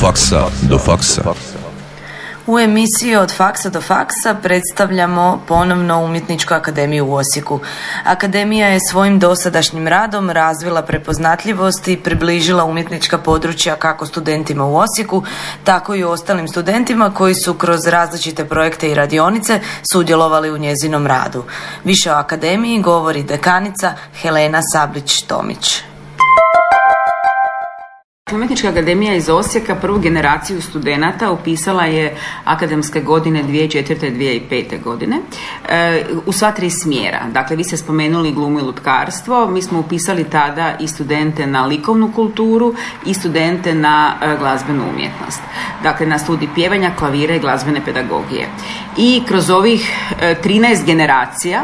faksa do faksa. U emisiji Od faksa do faksa predstavljamo ponovno Umjetničku akademiju u Osijeku. Akademija je svojim dosadašnjim radom razvila prepoznatljivost i približila umjetnička područja kako studentima u Osijeku, tako i ostalim studentima koji su kroz različite projekte i radionice sudjelovali u njezinom radu. Više o akademiji govori dekanica Helena Sablić-Tomić. Umjetnička akademija iz Osijeka prvu generaciju studenata upisala je akademske godine 2004. i 2005. godine e, u sva tri smjera. Dakle, vi ste spomenuli glumu i lutkarstvo, mi smo upisali tada i studente na likovnu kulturu i studente na e, glazbenu umjetnost. Dakle, na studij pjevanja, klavira i glazbene pedagogije. I kroz ovih 13 e, generacija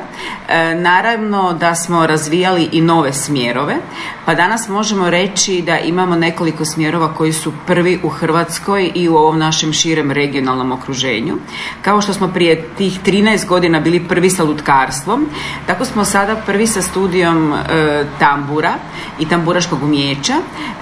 naravno da smo razvijali i nove smjerove, pa danas možemo reći da imamo nekoliko nekoliko smjerova koji su prvi u Hrvatskoj i u ovom našem širem regionalnom okruženju. Kao što smo prije tih 13 godina bili prvi sa lutkarstvom, tako smo sada prvi sa studijom e, tambura i tamburaškog umjeća.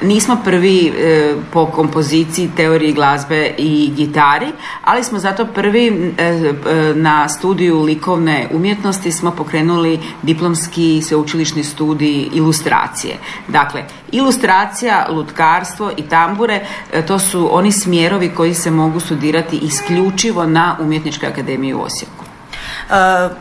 Nismo prvi e, po kompoziciji, teoriji glazbe i gitari, ali smo zato prvi e, na studiju likovne umjetnosti smo pokrenuli diplomski sveučilišni studij ilustracije. Dakle, ilustracija, lutkar i tambure, e, to su oni smjerovi koji se mogu studirati isključivo na Umjetničkoj akademiji u Osijeku. Uh,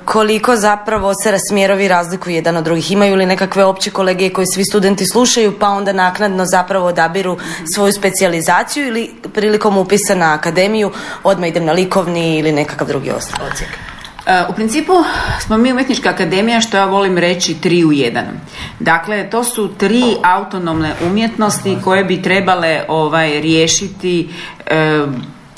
koliko zapravo se smjerovi razlikuju jedan od drugih? Imaju li nekakve opće kolegije koje svi studenti slušaju pa onda naknadno zapravo odabiru svoju specijalizaciju ili prilikom upisa na akademiju odmah idem na likovni ili nekakav drugi ocijek? U principu smo mi umjetnička akademija što ja volim reći tri u jedan. Dakle, to su tri autonomne umjetnosti koje bi trebale ovaj riješiti e,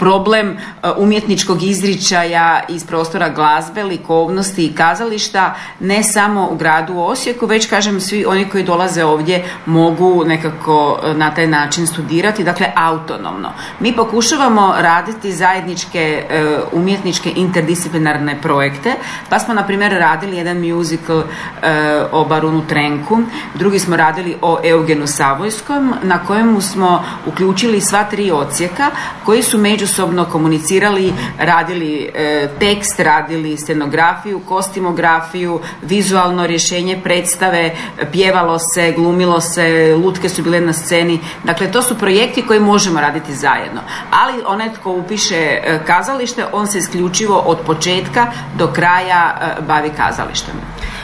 problem e, umjetničkog izričaja iz prostora glazbe, likovnosti i kazališta ne samo u gradu Osijeku, već kažem svi oni koji dolaze ovdje mogu nekako e, na taj način studirati, dakle autonomno. Mi pokušavamo raditi zajedničke e, umjetničke interdisciplinarne projekte, pa smo na primjer radili jedan musical o Barunu Trenku, drugi smo radili o Eugenu Savojskom, na kojemu smo uključili sva tri ocijeka koji su među međusobno komunicirali, radili e, tekst, radili scenografiju, kostimografiju, vizualno rješenje predstave, pjevalo se, glumilo se, lutke su bile na sceni. Dakle, to su projekti koji možemo raditi zajedno. Ali onaj tko upiše e, kazalište, on se isključivo od početka do kraja e, bavi kazalištem.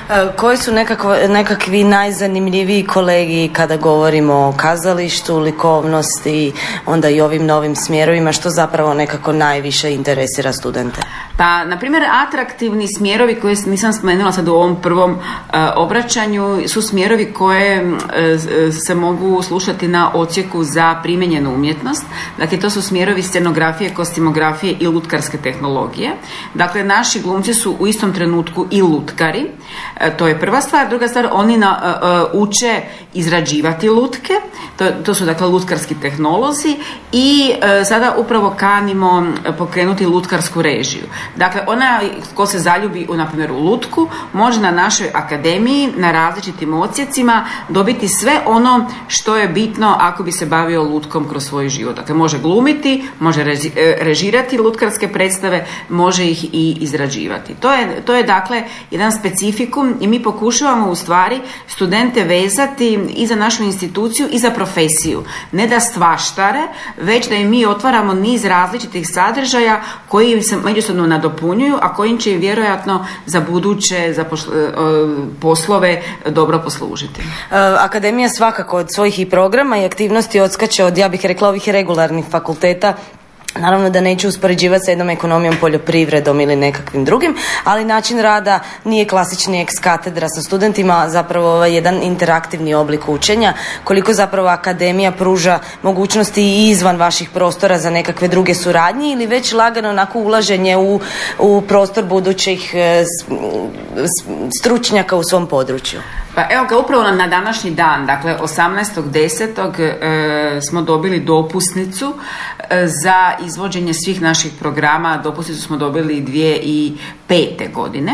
E, koji su nekakvo, nekakvi najzanimljiviji kolegi kada govorimo o kazalištu, likovnosti, onda i ovim novim smjerovima, što zapravo nekako najviše interesira studente? Pa, na primjer, atraktivni smjerovi koje nisam spomenula sad u ovom prvom uh, obraćanju su smjerovi koje e, se mogu slušati na ocijeku za primjenjenu umjetnost. Dakle, to su smjerovi scenografije, kostimografije i lutkarske tehnologije. Dakle, naši glumci su u istom trenutku i lutkari. E, to je prva stvar. Druga stvar, oni na, uče izrađivati lutke. To, to su, dakle, lutkarski tehnolozi i sada upravo kanimo pokrenuti lutkarsku režiju. Dakle, ona ko se zaljubi na primjer, u lutku, može na našoj akademiji, na različitim odsjecima dobiti sve ono što je bitno ako bi se bavio lutkom kroz svoj život. Dakle, može glumiti, može e, režirati lutkarske predstave, može ih i izrađivati. To je, to je dakle jedan specifikum i mi pokušavamo u stvari studente vezati i za našu instituciju i za profesiju. Ne da stvaštare, već da im mi otvaramo niz različitih sadržaja koji se međusobno nadopunjuju, a kojim će vjerojatno za buduće za e, poslove dobro poslužiti. E, Akademija svakako od svojih i programa i aktivnosti odskače od, ja bih rekla, ovih regularnih fakulteta Naravno da neću uspoređivati sa jednom ekonomijom, poljoprivredom ili nekakvim drugim, ali način rada nije klasični ex katedra sa studentima, zapravo ovaj jedan interaktivni oblik učenja. Koliko zapravo akademija pruža mogućnosti i izvan vaših prostora za nekakve druge suradnje ili već lagano onako ulaženje u, u prostor budućih e, stručnjaka u svom području? Pa evo ga, upravo na današnji dan, dakle 18.10. E, smo dobili dopusnicu e, za izvođenje svih naših programa dopusnicu smo dobili dvije i pete godine.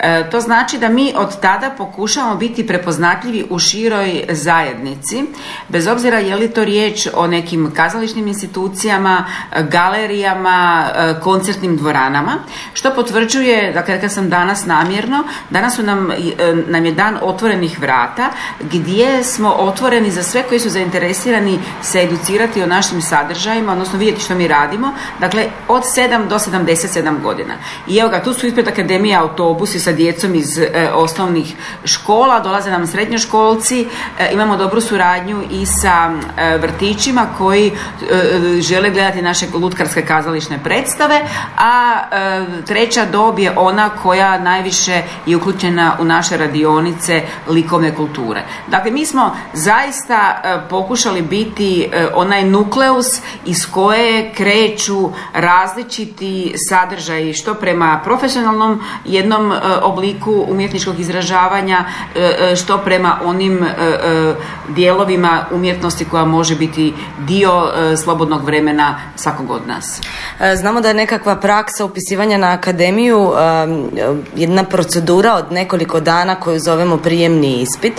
E, to znači da mi od tada pokušavamo biti prepoznatljivi u široj zajednici, bez obzira je li to riječ o nekim kazališnim institucijama, galerijama, e, koncertnim dvoranama, što potvrđuje, dakle kad sam danas namjerno, danas su nam, e, nam je dan otvorenih vrata gdje smo otvoreni za sve koji su zainteresirani se educirati o našim sadržajima, odnosno vidjeti što mi radimo, dakle od 7 do 77 godina. I evo ga, tu su ispred Akademije autobusi sa djecom iz e, osnovnih škola, dolaze nam srednjoškolci, e, imamo dobru suradnju i sa e, vrtićima koji žele gledati naše lutkarske kazališne predstave, a treća dob je ona koja najviše je uključena u naše radionice likovne kulture. Dakle, mi smo zaista pokušali biti onaj nukleus iz koje kreću različiti sadržaji što prema profesionalnom jednom obliku umjetničkog izražavanja što prema onim dijelovima umjetnosti koja može biti dio slobodnog vremena svakog od nas. Znamo da je nekakva praksa upisivanja na akademiju jedna procedura od nekoliko dana koju zovemo prijemni ispit.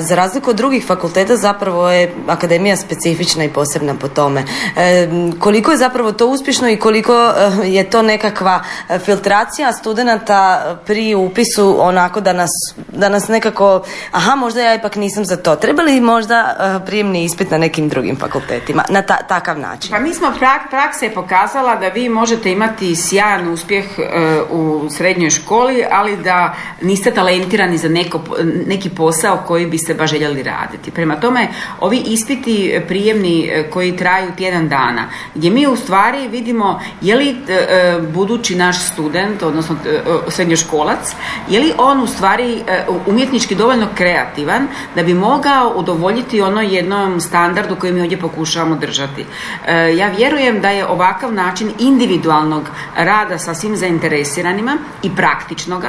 Za razliku od drugih fakulteta zapravo je akademija specifična i posebna po tome. Koliko je zapravo to uspješno i koliko je to nekakva filtracija studenata pri upisu onako da nas, da nas nekako, aha možda ja ipak nisam za to. Treba li možda prijemni ispit na nekim drugim fakultetima na takav način? Pa mi smo, praksa je pokazala da vi možete imati sjajan uspjeh u srednjoj školi, ali da niste talentirani za neko, neki posao koji biste baš željeli raditi. Prema tome, ovi ispiti prijemni koji traju tjedan dana, gdje mi u stvari vidimo je li budući naš student, odnosno srednjoškolac, je li on u stvari umjetnički dovoljno kreativan da bi mogao udovoljiti ono jednom standardu koji mi ovdje pokušavamo držati. Ja vjerujem da je ovakav način individualnog rada sa svim zainteresiranima i praktičnoga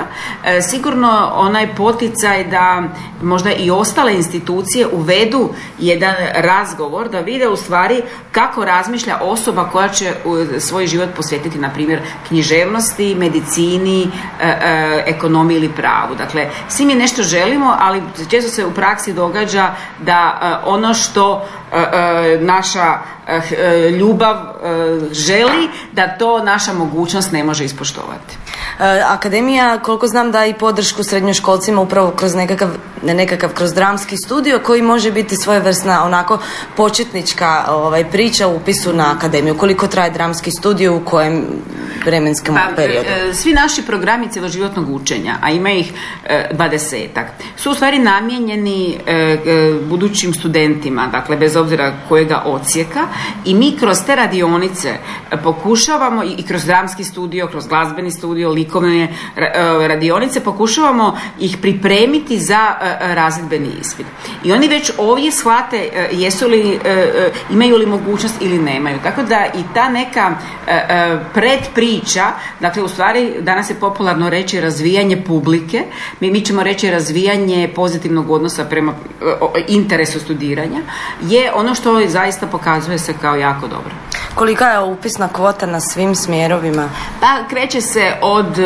sigurno onaj poticaj da možda i ostale institucije uvedu jedan razgovor da vide u stvari kako razmišlja osoba koja će svoj život posvetiti na primjer književnosti, medicini, ekonomiji ili pravu. Dakle, svi mi nešto želimo, ali često se u praksi događa da ono što naša ljubav želi, da to naša mogućnost ne može ispoštovati. Akademija, koliko znam, da i podršku srednjoškolcima upravo kroz nekakav, ne nekakav, kroz dramski studio koji može biti svojevrsna onako početnička ovaj, priča u upisu na akademiju. Koliko traje dramski studio u kojem vremenskom pa, periodu? Svi naši programi cjeloživotnog učenja, a ima ih dvadesetak, su u stvari namijenjeni budućim studentima, dakle bez obzira kojega ocijeka i mi kroz te radionice pokušavamo i kroz dramski studio, kroz glazbeni studio, likovne radionice pokušavamo ih pripremiti za razredbeni ispit. I oni već ovdje shvate jesu li, imaju li mogućnost ili nemaju. Tako da i ta neka predpriča, dakle u stvari danas je popularno reći razvijanje publike, mi, mi ćemo reći razvijanje pozitivnog odnosa prema interesu studiranja, je ono što zaista pokazuje se kao jako dobro. Kolika je upisna kvota na svim smjerovima? Pa kreće se od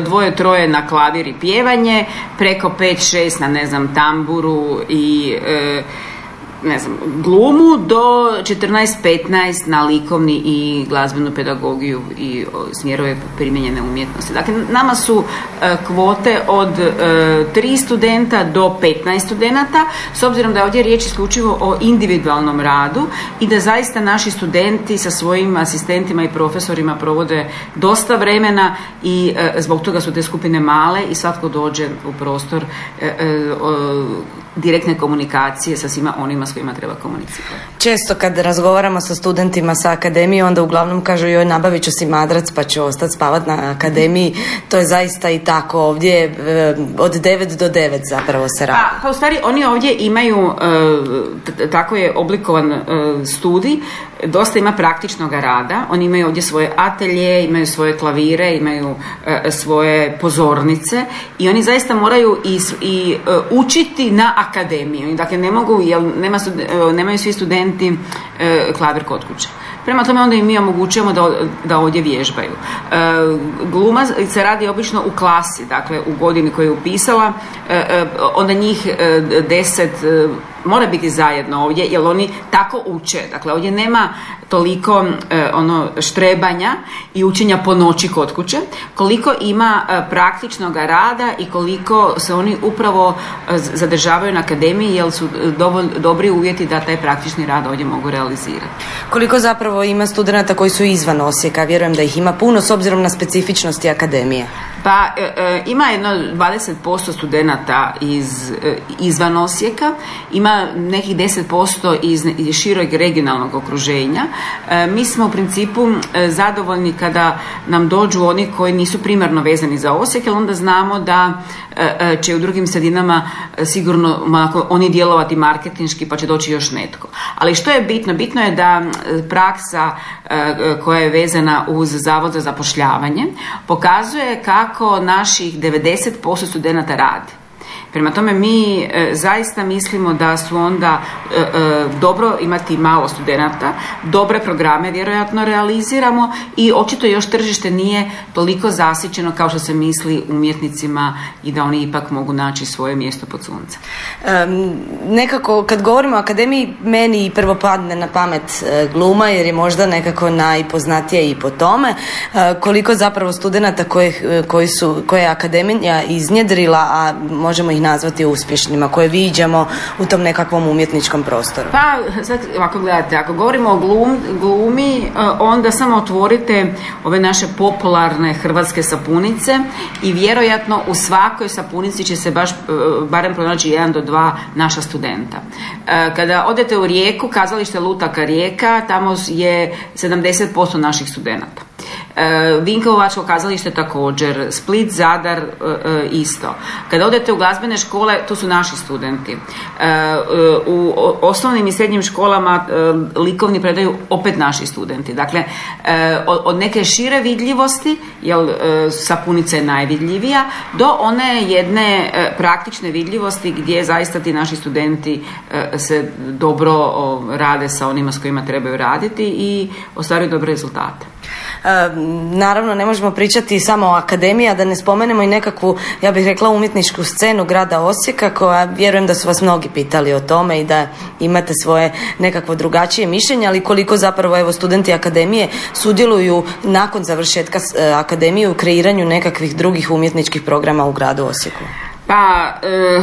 dvoje troje na klavir i pjevanje, preko 5-6 na ne znam tamburu i ne znam, glumu do 14-15 na likovni i glazbenu pedagogiju i smjerove primijenjene umjetnosti. Dakle, nama su kvote od 3 studenta do 15 studenata, s obzirom da je ovdje riječ isključivo o individualnom radu i da zaista naši studenti sa svojim asistentima i profesorima provode dosta vremena i zbog toga su te skupine male i svatko dođe u prostor direktne komunikacije sa svima onima s kojima treba komunicirati. Često kad razgovaramo sa studentima sa akademije, onda uglavnom kažu joj nabavit ću si madrac pa ću ostati spavat na akademiji. To je zaista i tako ovdje od 9 do 9 zapravo se radi. Pa, pa u stvari oni ovdje imaju, tako je oblikovan studij, dosta ima praktičnog rada. Oni imaju ovdje svoje atelje, imaju svoje klavire, imaju svoje pozornice i oni zaista moraju i, i učiti na akademiju. Dakle, ne mogu, jer nema nemaju svi studenti klaver kod kuće. Prema tome onda im mi omogućujemo da, da ovdje vježbaju. E, gluma se radi obično u klasi, dakle u godini koju je upisala, e, e, onda njih deset mora biti zajedno ovdje jer oni tako uče. Dakle, ovdje nema toliko e, ono štrebanja i učenja po noći kod kuće, koliko ima e, praktičnog rada i koliko se oni upravo e, zadržavaju na akademiji jer su dovolj, dobri uvjeti da taj praktični rad ovdje mogu realizirati. Koliko zapravo ima studenata koji su izvan Osijeka? Vjerujem da ih ima puno s obzirom na specifičnosti akademije. Pa ima jedno 20% studenata iz, izvan Osijeka, ima nekih 10% iz, širog regionalnog okruženja E, mi smo u principu e, zadovoljni kada nam dođu oni koji nisu primarno vezani za Osijek, jer onda znamo da e, će u drugim sredinama sigurno oni djelovati marketinški pa će doći još netko. Ali što je bitno? Bitno je da praksa koja je vezana uz Zavod za zapošljavanje pokazuje kako naših 90% studenata radi. Prema tome mi e, zaista mislimo da su onda e, e, dobro imati malo studenata, dobre programe vjerojatno realiziramo i očito još tržište nije toliko zasićeno kao što se misli umjetnicima i da oni ipak mogu naći svoje mjesto pod suncem. nekako kad govorimo o akademiji meni prvo padne na pamet gluma jer je možda nekako najpoznatije i po tome koliko zapravo studenata koji su, koje je akademija iznjedrila, a možemo ih nazvati uspješnima koje viđamo u tom nekakvom umjetničkom prostoru? Pa, sad, ako gledate, ako govorimo o glum, glumi, e, onda samo otvorite ove naše popularne hrvatske sapunice i vjerojatno u svakoj sapunici će se baš e, barem pronaći jedan do dva naša studenta. E, kada odete u Rijeku, kazalište Lutaka Rijeka, tamo je 70% naših studenata. E, Vinkovačko kazalište također, Split, Zadar e, e, isto. Kada odete u glazbene škole, to su naši studenti. U osnovnim i srednjim školama likovni predaju opet naši studenti. Dakle, od neke šire vidljivosti, jer sapunica je najvidljivija, do one jedne praktične vidljivosti gdje zaista ti naši studenti se dobro rade sa onima s kojima trebaju raditi i ostvaruju dobre rezultate. Naravno, ne možemo pričati samo o akademiji, a da ne spomenemo i nekakvu, ja bih rekla, umjetničku scenu grada Osijeka, koja vjerujem da su vas mnogi pitali o tome i da imate svoje nekakvo drugačije mišljenje, ali koliko zapravo evo studenti akademije sudjeluju nakon završetka e, akademije u kreiranju nekakvih drugih umjetničkih programa u gradu Osijeku. Pa, e,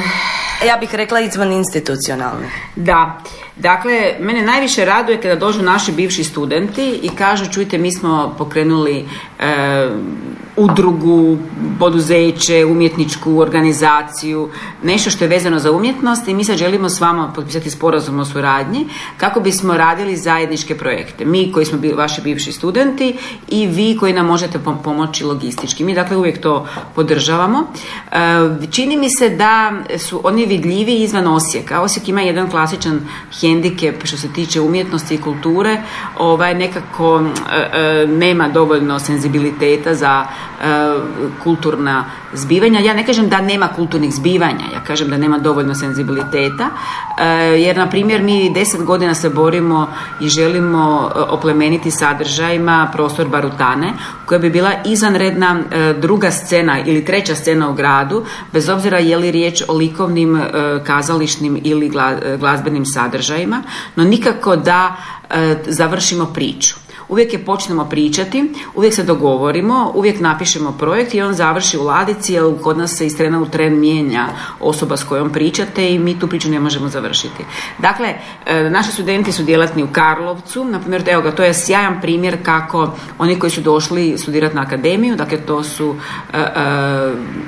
ja bih rekla izvan institucionalne. Da. Dakle, mene najviše raduje kada dođu naši bivši studenti i kažu, čujte, mi smo pokrenuli e, udrugu, poduzeće, umjetničku organizaciju, nešto što je vezano za umjetnost i mi sad želimo s vama potpisati sporazum o suradnji kako bismo radili zajedničke projekte. Mi koji smo bili vaši bivši studenti i vi koji nam možete pomoći logistički. Mi dakle uvijek to podržavamo. E, čini mi se da su oni vidljivi izvan Osijeka. Osijek ima jedan klasičan hendikep što se tiče umjetnosti i kulture. Ovaj, nekako e, e, nema dovoljno senzibiliteta za kulturna zbivanja. Ja ne kažem da nema kulturnih zbivanja, ja kažem da nema dovoljno senzibiliteta, e, jer na primjer mi deset godina se borimo i želimo e, oplemeniti sadržajima prostor Barutane, koja bi bila izvanredna e, druga scena ili treća scena u gradu, bez obzira je li riječ o likovnim, kazališnim ili glazbenim sadržajima, no nikako da završimo priču. Uvijek je počnemo pričati, uvijek se dogovorimo, uvijek napišemo projekt i on završi u ladici jer kod nas se iz trena u tren mijenja osoba s kojom pričate i mi tu priču ne možemo završiti. Dakle, e, naši studenti su djelatni u Karlovcu, na primjer, evo ga, to je sjajan primjer kako oni koji su došli studirati na akademiju, dakle to su e, e,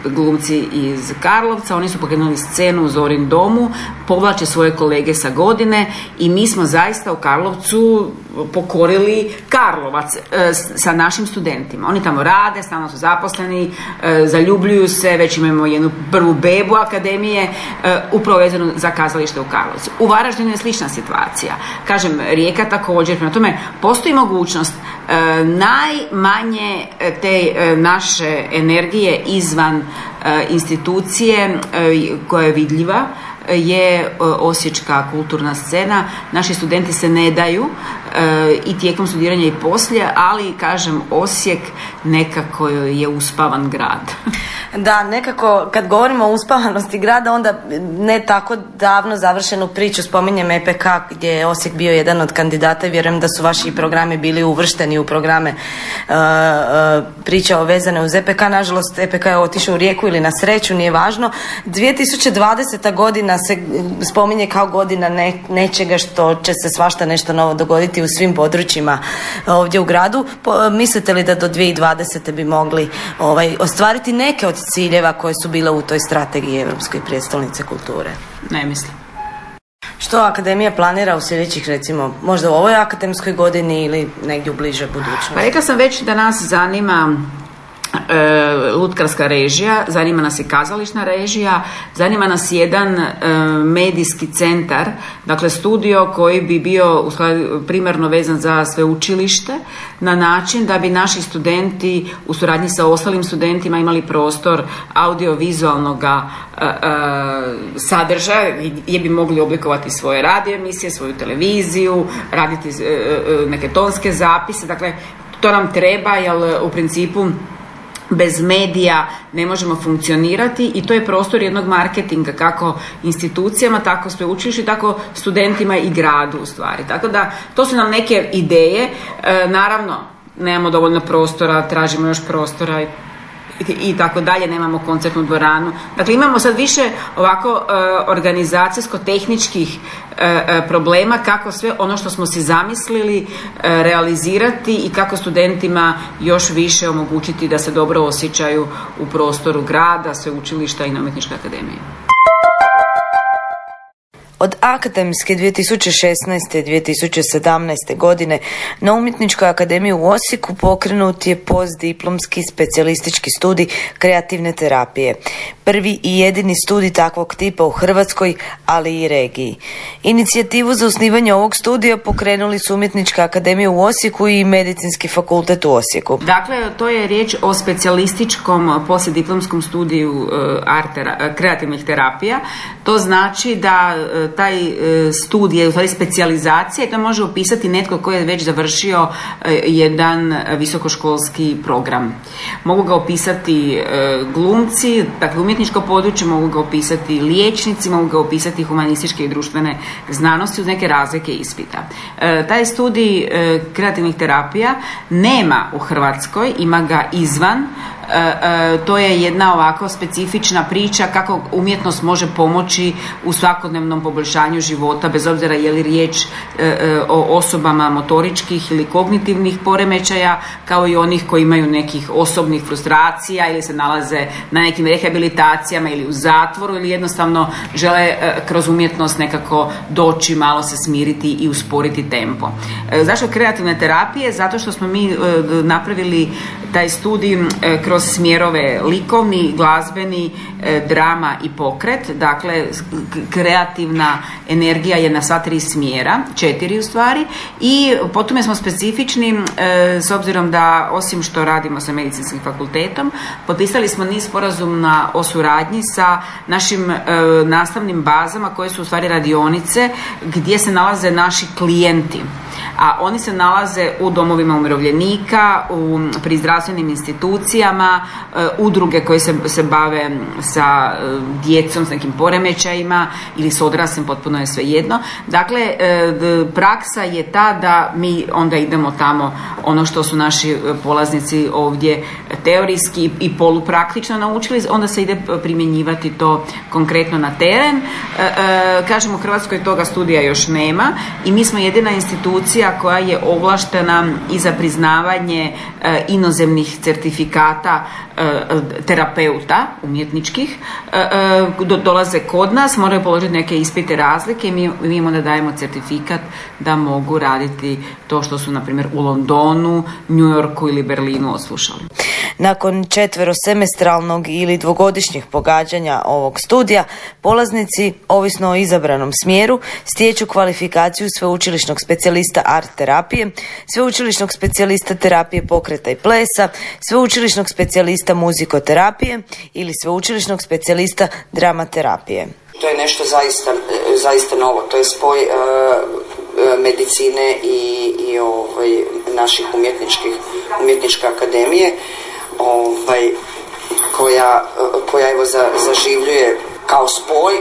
glumci iz Karlovca, oni su pokrenuli scenu u Zorin domu, povlače svoje kolege sa godine i mi smo zaista u Karlovcu pokorili Karlovac e, sa našim studentima. Oni tamo rade, stalno su zaposleni, e, zaljubljuju se, već imamo jednu prvu bebu akademije, e, upravo vezanu za kazalište u Karlovcu. U Varaždinu je slična situacija. Kažem, Rijeka također, prema tome postoji mogućnost najmanje te naše energije izvan institucije koja je vidljiva je osječka kulturna scena. Naši studenti se ne daju i tijekom studiranja i poslije, ali kažem Osijek nekako je uspavan grad. Da, nekako kad govorimo o uspavanosti grada, onda ne tako davno završenu priču spominjem EPK gdje je Osijek bio jedan od kandidata i vjerujem da su vaši programi bili uvršteni u programe uh, uh, priča o vezane uz EPK. Nažalost, EPK je otišao u rijeku ili na sreću, nije važno. 2020. godina se spominje kao godina nečega što će se svašta nešto novo dogoditi u svim područjima ovdje u gradu. mislite li da do 2020. bi mogli ovaj, ostvariti neke od ciljeva koje su bile u toj strategiji Europske prijestolnice kulture? Ne mislim. Što Akademija planira u sljedećih, recimo, možda u ovoj akademskoj godini ili negdje u bliže budućnosti? Pa rekla sam već da nas zanima e, lutkarska režija, zanima nas i kazališna režija, zanima nas jedan e, medijski centar, dakle studio koji bi bio primarno vezan za sveučilište na način da bi naši studenti u suradnji sa ostalim studentima imali prostor audiovizualnog e, sadržaja gdje bi mogli oblikovati svoje radio emisije, svoju televiziju, raditi neke tonske zapise, dakle to nam treba jer u principu bez medija ne možemo funkcionirati i to je prostor jednog marketinga kako institucijama, tako sveučilištu, tako studentima i gradu u stvari. Tako da to su nam neke ideje. E, naravno, nemamo dovoljno prostora, tražimo još prostora i tako dalje, nemamo koncertnu dvoranu. Dakle, imamo sad više ovako e, organizacijsko-tehničkih e, e, problema kako sve ono što smo si zamislili realizirati i kako studentima još više omogućiti da se dobro osjećaju u prostoru grada, sveučilišta i na umjetničke akademije. Od akademske 2016. i 2017. godine na Umjetničkoj akademiji u Osijeku pokrenut je postdiplomski specijalistički studij kreativne terapije. Prvi i jedini studij takvog tipa u Hrvatskoj, ali i regiji. Inicijativu za osnivanje ovog studija pokrenuli su Umjetnička akademija u Osijeku i Medicinski fakultet u Osijeku. Dakle, to je riječ o specijalističkom poslijediplomskom studiju e, kreativnih terapija. To znači da e, taj e, studij, u stvari specijalizacija, to može upisati netko koji je već završio e, jedan visokoškolski program. Mogu ga opisati e, glumci, dakle umjetničko područje, mogu ga opisati liječnici, mogu ga opisati humanističke i društvene znanosti uz neke razlike ispita. Taj studij kreativnih terapija nema u Hrvatskoj, ima ga izvan to je jedna ovako specifična priča kako umjetnost može pomoći u svakodnevnom poboljšanju života bez obzira je li riječ e, o osobama motoričkih ili kognitivnih poremećaja kao i onih koji imaju nekih osobnih frustracija ili se nalaze na nekim rehabilitacijama ili u zatvoru ili jednostavno žele kroz umjetnost nekako doći, malo se smiriti i usporiti tempo. Zašto kreativne terapije? Zato što smo mi napravili taj studij kroz smjerove likovni, glazbeni, e, drama i pokret. Dakle, kreativna energija je na sva tri smjera, četiri u stvari. I potom smo specifični e, s obzirom da osim što radimo sa medicinskim fakultetom, potpisali smo niz sporazumna o suradnji sa našim e, nastavnim bazama koje su u stvari radionice gdje se nalaze naši klijenti a oni se nalaze u domovima umirovljenika, u, pri zdravstvenim institucijama, e, udruge koje se, se bave sa e, djecom, s nekim poremećajima ili s odraslim, potpuno je sve jedno. Dakle, e, praksa je ta da mi onda idemo tamo ono što su naši polaznici ovdje teorijski i polupraktično naučili, onda se ide primjenjivati to konkretno na teren. Kažemo, u Hrvatskoj toga studija još nema i mi smo jedina institucija koja je ovlaštena i za priznavanje e, inozemnih certifikata e, terapeuta umjetničkih e, dolaze kod nas, moraju položiti neke ispite razlike i mi, mi im onda dajemo certifikat da mogu raditi to što su na primjer u Londonu, New Yorku ili Berlinu oslušali. Nakon četverosemestralnog ili dvogodišnjih pogađanja ovog studija, polaznici, ovisno o izabranom smjeru, stječu kvalifikaciju sveučilišnog specijalista art terapije, sveučilišnog specijalista terapije pokreta i plesa, sveučilišnog specijalista muzikoterapije ili sveučilišnog specijalista dramaterapije. to je nešto zaista, zaista novo. To je spoj medicine i, i ovaj, naših umjetničkih, umjetničke akademije ovaj, koja, koja evo za, zaživljuje kao spoj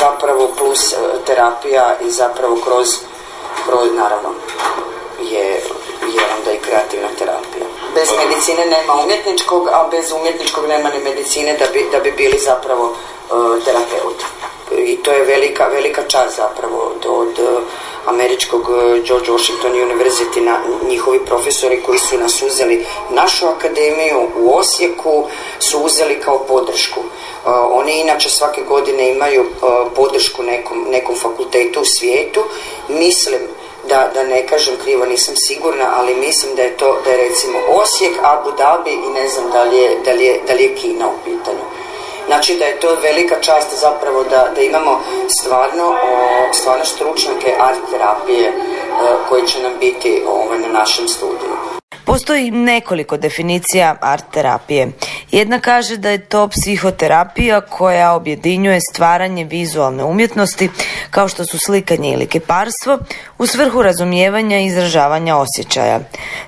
zapravo plus terapija i zapravo kroz, kroz naravno je, je onda i kreativna terapija. Bez medicine nema umjetničkog, a bez umjetničkog nema ni medicine da bi, da bi bili zapravo uh, terapeuti. I to je velika, velika čast zapravo od, od američkog e, George Washington University na njihovi profesori koji su nas uzeli našu akademiju u Osijeku su uzeli kao podršku. E, oni inače svake godine imaju e, podršku nekom, nekom fakultetu u svijetu. Mislim da, da ne kažem krivo, nisam sigurna, ali mislim da je to, da je recimo Osijek, Abu Dhabi i ne znam da li je, da li je, da li je Kina u pitanju. Znači da je to velika čast zapravo da, da imamo stvarno, stvarno stručnjake art terapije e, koji će nam biti ovaj, na našem studiju. Postoji nekoliko definicija art terapije. Jedna kaže da je to psihoterapija koja objedinjuje stvaranje vizualne umjetnosti kao što su slikanje ili kiparstvo u svrhu razumijevanja i izražavanja osjećaja.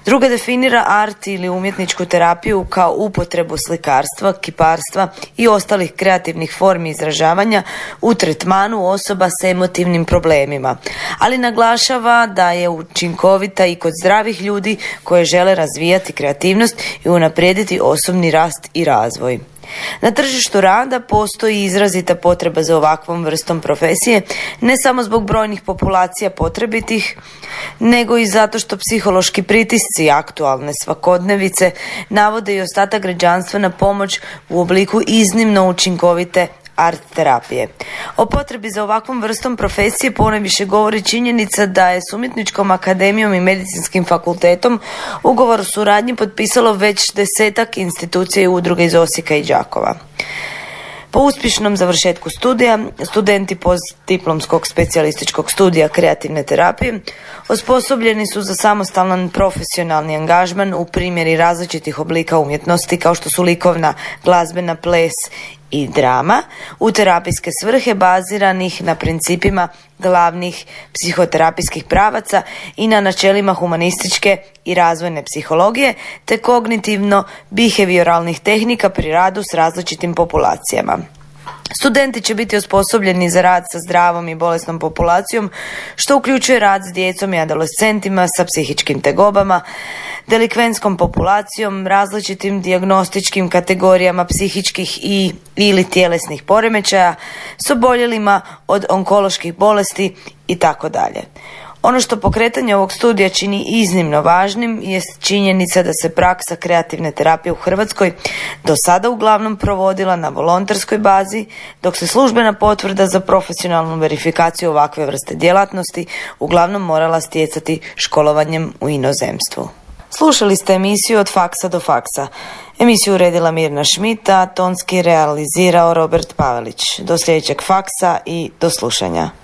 Druga definira art ili umjetničku terapiju kao upotrebu slikarstva, kiparstva i ostalih kreativnih formi izražavanja u tretmanu osoba s emotivnim problemima, ali naglašava da je učinkovita i kod zdravih ljudi koje žele razvijati kreativnost i unaprijediti osobni rast i razvoj. Na tržištu rada postoji izrazita potreba za ovakvom vrstom profesije, ne samo zbog brojnih populacija potrebitih, nego i zato što psihološki pritisci aktualne svakodnevice navode i ostatak građanstva na pomoć u obliku iznimno učinkovite art terapije. O potrebi za ovakvom vrstom profesije ponajviše govori činjenica da je s umjetničkom akademijom i medicinskim fakultetom ugovor o suradnji potpisalo već desetak institucija i udruga iz Osijeka i Đakova. Po uspješnom završetku studija, studenti postdiplomskog specijalističkog studija kreativne terapije osposobljeni su za samostalan profesionalni angažman u primjeri različitih oblika umjetnosti kao što su likovna, glazbena, ples i drama u terapijske svrhe baziranih na principima glavnih psihoterapijskih pravaca i na načelima humanističke i razvojne psihologije te kognitivno-behavioralnih tehnika pri radu s različitim populacijama. Studenti će biti osposobljeni za rad sa zdravom i bolesnom populacijom, što uključuje rad s djecom i adolescentima sa psihičkim tegobama, delikvenskom populacijom, različitim dijagnostičkim kategorijama psihičkih i ili tjelesnih poremećaja, s oboljelima od onkoloških bolesti i tako dalje. Ono što pokretanje ovog studija čini iznimno važnim jest činjenica da se praksa kreativne terapije u Hrvatskoj do sada uglavnom provodila na volonterskoj bazi, dok se službena potvrda za profesionalnu verifikaciju ovakve vrste djelatnosti uglavnom morala stjecati školovanjem u inozemstvu. Slušali ste emisiju od faksa do faksa. Emisiju uredila Mirna Šmita, tonski realizirao Robert Pavelić. Do sljedećeg faksa i do slušanja.